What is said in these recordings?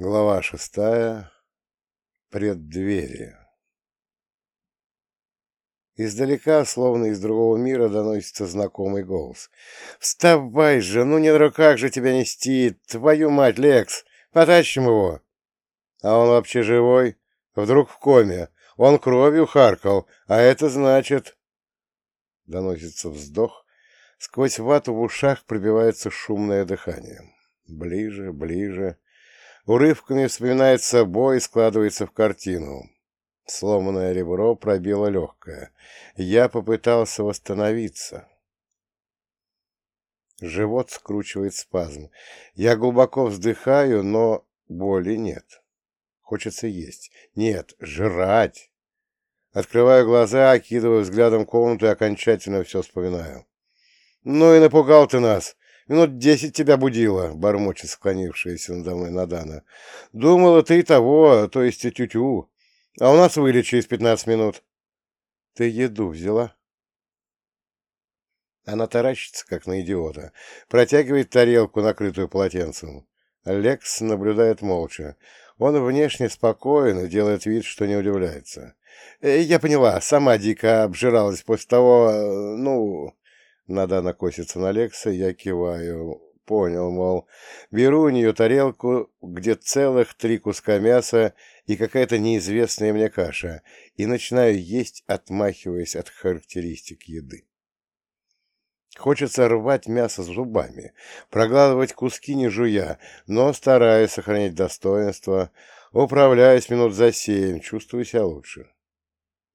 Глава шестая. Преддверие. Издалека, словно из другого мира, доносится знакомый голос. «Вставай же! Ну не на руках же тебя нести! Твою мать, Лекс! Потащим его!» «А он вообще живой? Вдруг в коме? Он кровью харкал, а это значит...» Доносится вздох. Сквозь вату в ушах пробивается шумное дыхание. Ближе, ближе... Урывками вспоминается бой и складывается в картину. Сломанное ребро пробило легкое. Я попытался восстановиться. Живот скручивает спазм. Я глубоко вздыхаю, но боли нет. Хочется есть. Нет, жрать. Открываю глаза, окидываю взглядом комнату и окончательно все вспоминаю. «Ну и напугал ты нас! Минут десять тебя будила, — бормочет склонившаяся надо мной Надана. — Думала, ты того, то есть тю-тю. А у нас вылет через пятнадцать минут. — Ты еду взяла? Она таращится, как на идиота. Протягивает тарелку, накрытую полотенцем. Лекс наблюдает молча. Он внешне спокоен и делает вид, что не удивляется. «Э, «Я поняла, сама дико обжиралась после того, э, ну...» Надана косится на Лекса, я киваю. Понял, мол. Беру у нее тарелку, где целых три куска мяса и какая-то неизвестная мне каша, и начинаю есть, отмахиваясь от характеристик еды. Хочется рвать мясо зубами, проглатывать куски не жуя, но стараюсь сохранять достоинство, управляюсь минут за семь, чувствую себя лучше.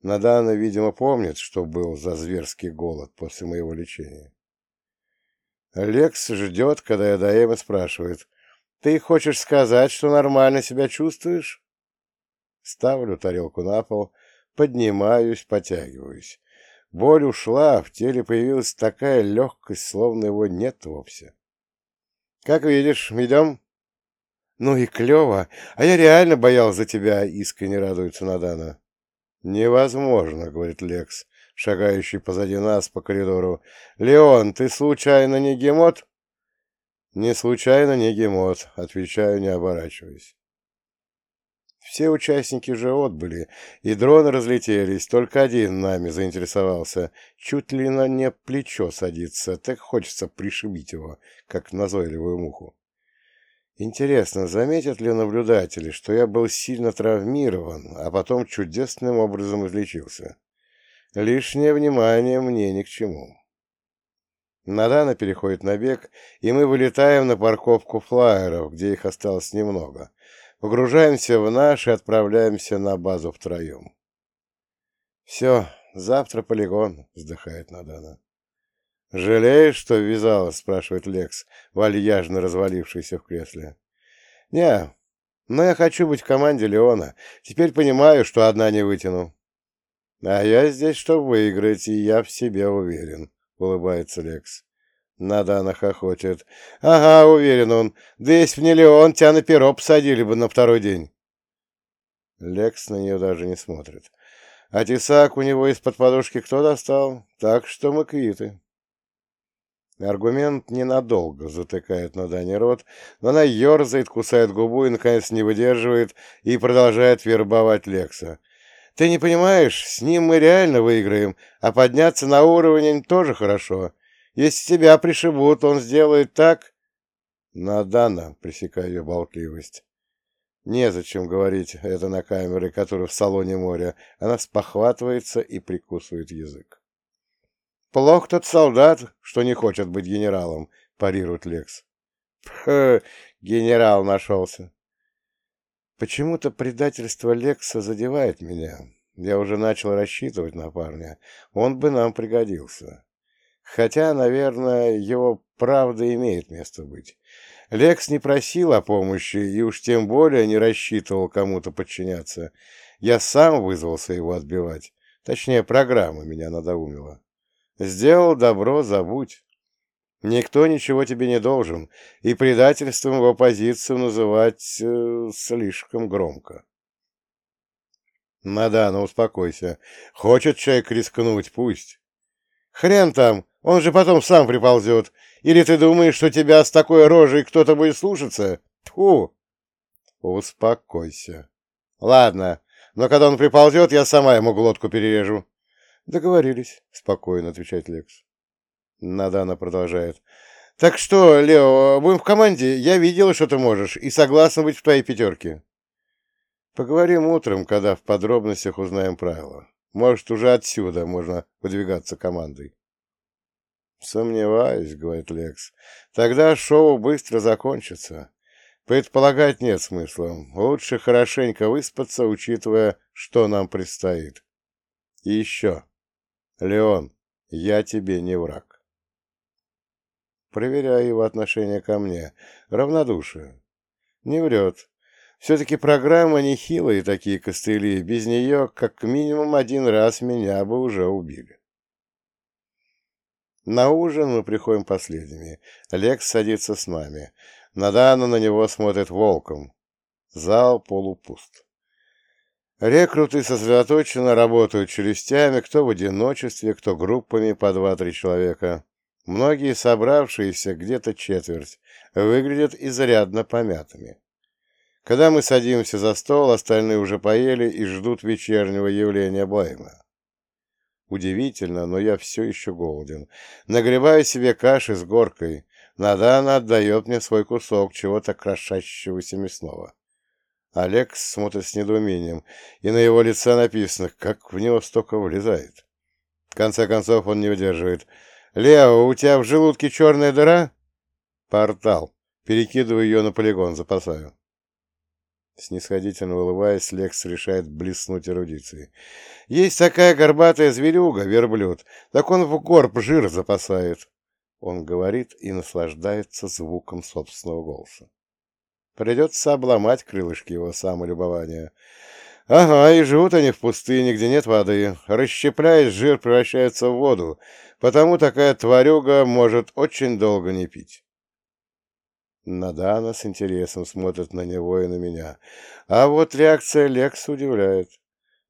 Надана, видимо, помнит, что был за зверский голод после моего лечения. Лекс ждет, когда я доем и спрашивает, «Ты хочешь сказать, что нормально себя чувствуешь?» Ставлю тарелку на пол, поднимаюсь, потягиваюсь. Боль ушла, в теле появилась такая легкость, словно его нет вовсе. «Как видишь, идем?» «Ну и клево! А я реально боялся за тебя!» — искренне радуется Надана. «Невозможно», — говорит Лекс, шагающий позади нас по коридору. «Леон, ты случайно не гемот?» «Не случайно не гемот», — отвечаю, не оборачиваясь. Все участники же отбыли, и дроны разлетелись, только один нами заинтересовался. Чуть ли на не плечо садится, так хочется пришибить его, как назойливую муху. Интересно, заметят ли наблюдатели, что я был сильно травмирован, а потом чудесным образом излечился? Лишнее внимание мне ни к чему. Надана переходит на бег, и мы вылетаем на парковку флайеров, где их осталось немного. Погружаемся в наш и отправляемся на базу втроем. «Все, завтра полигон», — вздыхает Надана. «Жалеешь, что ввязалась?» — спрашивает Лекс, вальяжно развалившийся в кресле. «Не, но я хочу быть в команде Леона. Теперь понимаю, что одна не вытяну». «А я здесь, чтобы выиграть, и я в себе уверен», — улыбается Лекс. Надо она хохочет. «Ага, уверен он. Да если б не Леон, тебя на перо посадили бы на второй день». Лекс на нее даже не смотрит. А тесак у него из-под подушки кто достал? Так что мы квиты. Аргумент ненадолго затыкает на Дане рот, но она ерзает, кусает губу и, наконец, не выдерживает и продолжает вербовать Лекса. «Ты не понимаешь, с ним мы реально выиграем, а подняться на уровень тоже хорошо. Если тебя пришибут, он сделает так...» «На Дана», — пресекаю ее болтливость. Незачем говорить это на камеры, которые в салоне моря. Она спохватывается и прикусывает язык. Плох тот солдат, что не хочет быть генералом, парирует Лекс. Генерал нашелся. Почему-то предательство Лекса задевает меня. Я уже начал рассчитывать на парня. Он бы нам пригодился. Хотя, наверное, его правда имеет место быть. Лекс не просил о помощи и уж тем более не рассчитывал кому-то подчиняться. Я сам вызвался его отбивать. Точнее, программа меня надоумила. Сделал добро, забудь. Никто ничего тебе не должен, и предательством его позицию называть э, слишком громко. Мадана, успокойся. Хочет человек рискнуть, пусть. Хрен там, он же потом сам приползет. Или ты думаешь, что тебя с такой рожей кто-то будет слушаться? Тьфу! Успокойся. Ладно, но когда он приползет, я сама ему глотку перережу. Договорились, спокойно отвечает Лекс. Надана продолжает. Так что, Лео, будем в команде? Я видела, что ты можешь, и согласна быть в твоей пятерке. Поговорим утром, когда в подробностях узнаем правила. Может, уже отсюда можно выдвигаться командой. «Сомневаюсь», — говорит Лекс. «Тогда шоу быстро закончится. Предполагать нет смысла. Лучше хорошенько выспаться, учитывая, что нам предстоит. И еще. Леон, я тебе не враг». Проверяю его отношение ко мне. Равнодушие. Не врет. Все-таки программа нехилые такие костыли, без нее как минимум один раз меня бы уже убили. На ужин мы приходим последними. Лекс садится с нами. Надана на него смотрит волком. Зал полупуст. Рекруты сосредоточенно работают челюстями, кто в одиночестве, кто группами по два-три человека. Многие собравшиеся, где-то четверть, выглядят изрядно помятыми. Когда мы садимся за стол, остальные уже поели и ждут вечернего явления Блейма. Удивительно, но я все еще голоден. Нагреваю себе каши с горкой. Надана отдает мне свой кусок чего-то крошащегося мясного. Олег смотрит с недоумением, и на его лице написано, как в него столько влезает. В конце концов он не выдерживает. «Лео, у тебя в желудке черная дыра?» «Портал. Перекидываю ее на полигон, запасаю». Снисходительно улыбаясь, Лекс решает блеснуть эрудицией. «Есть такая горбатая зверюга, верблюд, так он в горб жир запасает». Он говорит и наслаждается звуком собственного голоса. Придется обломать крылышки его самолюбования. Ага, и живут они в пустыне, где нет воды. Расщепляясь, жир превращается в воду, потому такая тварюга может очень долго не пить. Надана с интересом смотрит на него и на меня. А вот реакция Лекса удивляет.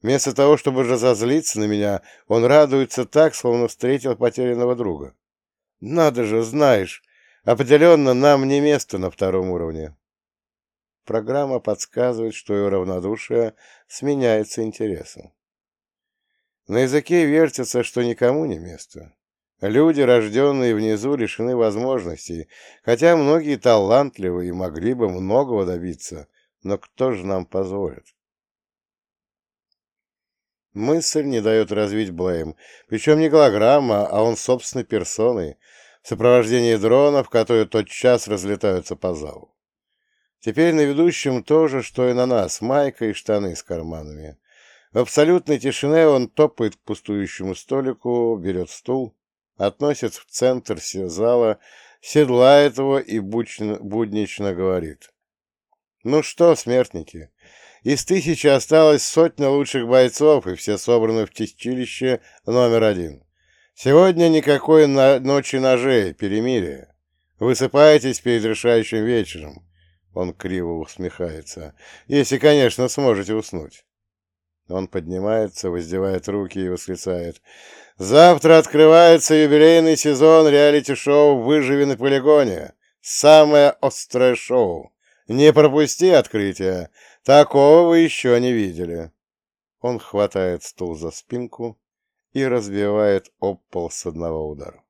Вместо того, чтобы разозлиться на меня, он радуется так, словно встретил потерянного друга. Надо же, знаешь, определенно нам не место на втором уровне. Программа подсказывает, что его равнодушие сменяется интересом. На языке вертится, что никому не место. Люди, рожденные внизу, лишены возможностей, хотя многие талантливы и могли бы многого добиться, но кто же нам позволит? Мысль не дает развить Блейм, причем не голограмма, а он собственной персоной, в сопровождении дронов, которые тотчас разлетаются по залу. Теперь на ведущем то же, что и на нас, майка и штаны с карманами. В абсолютной тишине он топает к пустующему столику, берет стул, относит в центр зала, седлает его и буднично говорит. «Ну что, смертники, из тысячи осталось сотня лучших бойцов, и все собраны в чистилище номер один. Сегодня никакой на ночи ножей, перемирие. Высыпайтесь перед решающим вечером». Он криво усмехается. «Если, конечно, сможете уснуть». Он поднимается, воздевает руки и восклицает. Завтра открывается юбилейный сезон реалити-шоу «Выживи на полигоне». Самое острое шоу. Не пропусти открытие. Такого вы еще не видели. Он хватает стул за спинку и разбивает об пол с одного удара.